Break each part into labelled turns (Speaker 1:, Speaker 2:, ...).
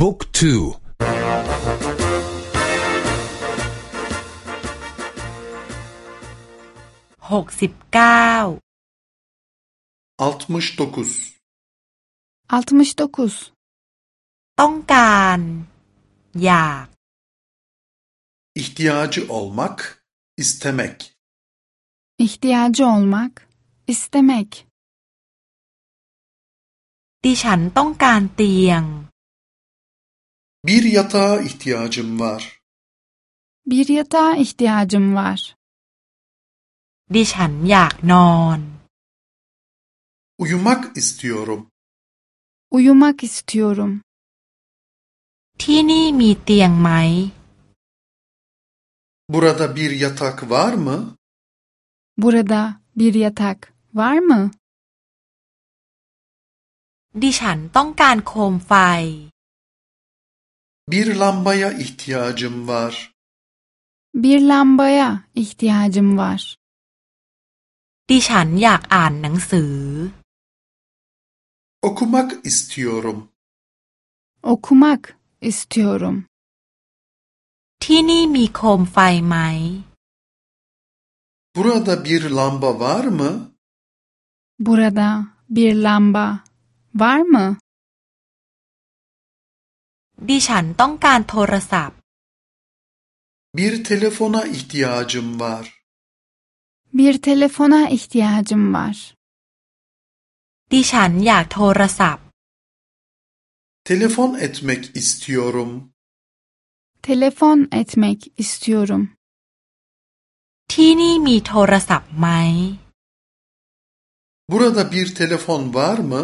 Speaker 1: บุ๊กทู
Speaker 2: หกสิบเก้า
Speaker 3: 69
Speaker 4: 69
Speaker 2: ต้องการ อยาก
Speaker 3: ihtiyacı olmak istemek
Speaker 4: ihtiyacı olmak istemek
Speaker 2: ดิฉันต้องการเตียง
Speaker 3: bir yatağa ihtiyacım var
Speaker 4: bir yatağa ihtiyacım var
Speaker 2: ดิฉันอยากนอน
Speaker 3: uyumak istiyorum
Speaker 4: uyumak istiyorum
Speaker 2: ที่นี่มีเตียงไหม
Speaker 3: burada bir yatak var mı
Speaker 4: burada bir yatak var mı
Speaker 2: ดิฉันต้องการโคมไฟ
Speaker 3: bir lambaya ihtiyacım var
Speaker 4: bir lambaya ihtiyacım var
Speaker 2: ดิฉันอยากอ่านหนังสือ
Speaker 3: okumak istiyorum
Speaker 4: okumak istiyorum
Speaker 2: ที่นี่มีโคมไฟไหม
Speaker 3: burada bir lamba var mı
Speaker 4: burada bir lamba var mı
Speaker 2: ดิฉันต้องการโทรศัพท์
Speaker 3: bir telefona ihtiyacım var
Speaker 4: bir telefona ihtiyacım var
Speaker 2: ดิฉันอยากโทรศัพท์
Speaker 3: telefon etmek istiyorum
Speaker 4: telefon etmek istiyorum
Speaker 2: ที่นี่มีโทรศัพท์ไหม
Speaker 3: burada bir telefon var mı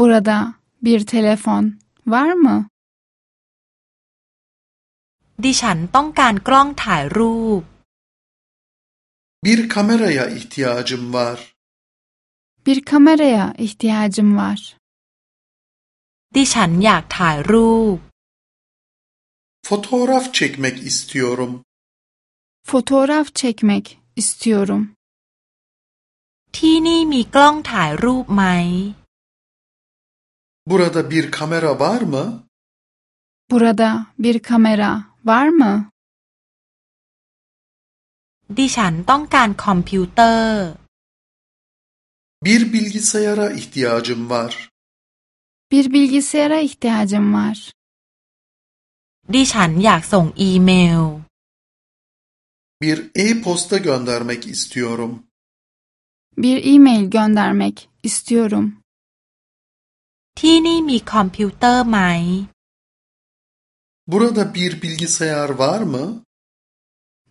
Speaker 4: burada bir telefon var mı
Speaker 2: ดิฉันต้องการกล้องถ่ายรูป
Speaker 3: bir kameraya ihtiyacım var
Speaker 4: bir kameraya ihtiyacım var
Speaker 2: ดิฉันอยากถ่ายรูป
Speaker 3: fotoğraf çekmek istiyorum
Speaker 4: fotoğraf çekmek istiyorum
Speaker 2: ที่นี่มีกล้องถ่ายรูปไหม
Speaker 3: burada bir kamera var mı
Speaker 4: burada bir kamera var mı
Speaker 2: ดิฉันต้องการคอมพิวเตอร์
Speaker 3: bir bilgisayara ihtiyacım var
Speaker 4: bir bilgisayara ihtiyacım var
Speaker 2: ดิฉันอยากส่งอีเมล
Speaker 3: bir e-posta göndermek istiyorum
Speaker 4: bir e-mail göndermek istiyorum
Speaker 2: ที่นี่มีคอมพิวเตอร์ไหม
Speaker 3: burada bir bilgisayar var mı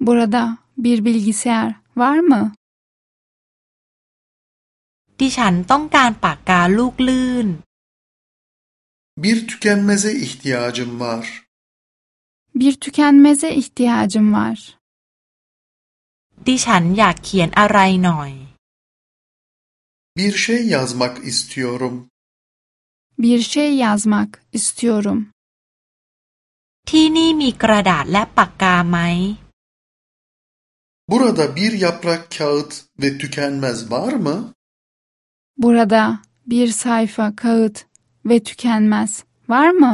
Speaker 4: burada bir bilgisayar var mı
Speaker 2: ดิฉันต้องการปากกาลูกลื่น
Speaker 3: bir tükenmeze ihtiyacım var
Speaker 4: bir tükenmeze ihtiyacım var
Speaker 2: ดิฉันอยากเขียนอะไรหน่อย
Speaker 3: bir şey yazmak istiyorum
Speaker 4: bir şey yazmak istiyorum
Speaker 2: ที่นี่มีกระดาษและปากกาไหม
Speaker 3: burada bir yaprak kağıt ve tükenmez var mı
Speaker 4: burada bir sayfa kağıt ve tükenmez var mı